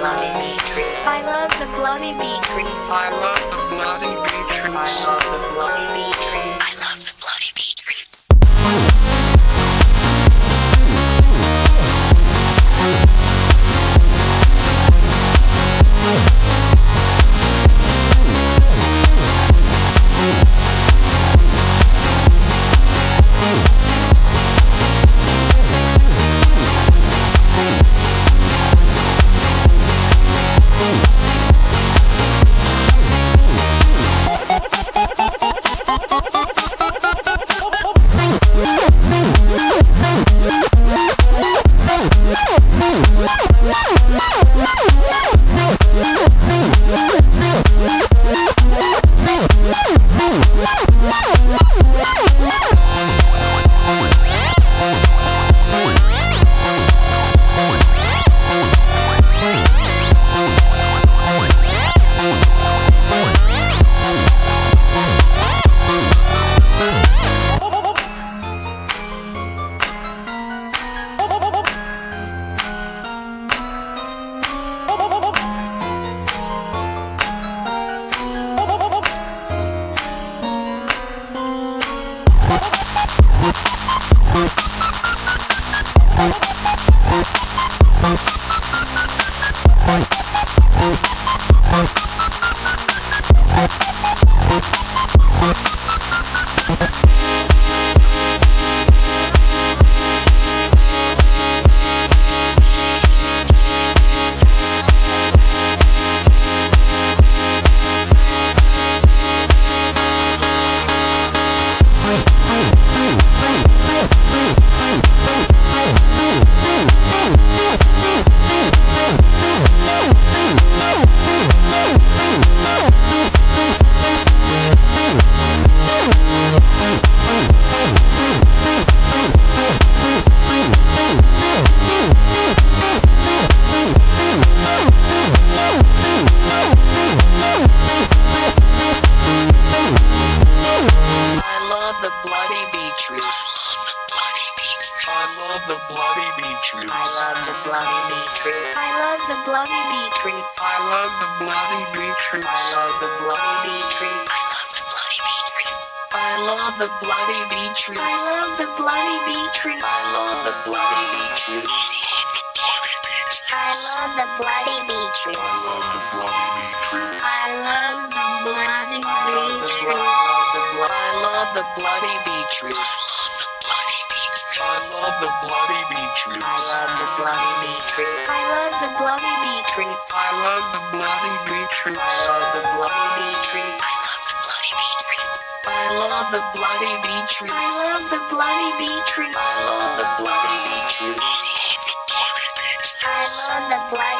bloody. I love the bloody bee. I love the bloody bee. I love the bloody bee. Woo! Woo! Woo! Woo! The bloody beetroots. I love the bloody beetroots. I love the bloody beetroots. I love the bloody beetroots. I love the bloody beetroots. I love the bloody beetroots. I love the bloody beetroots. I love the bloody beetroots. I love the bloody beetroots. I love the bloody beetroots. I love the bloody beetroots. I love the bloody beetroots beetroots. I love the bloody beetroots. I love the bloody beetroots. I love the bloody beetroots. I love the bloody beetroots. I love the bloody beetroots. I love the bloody beetroots. I love the bloody beetroots. I love the bloody beetroots. I love the bloody beetroots. I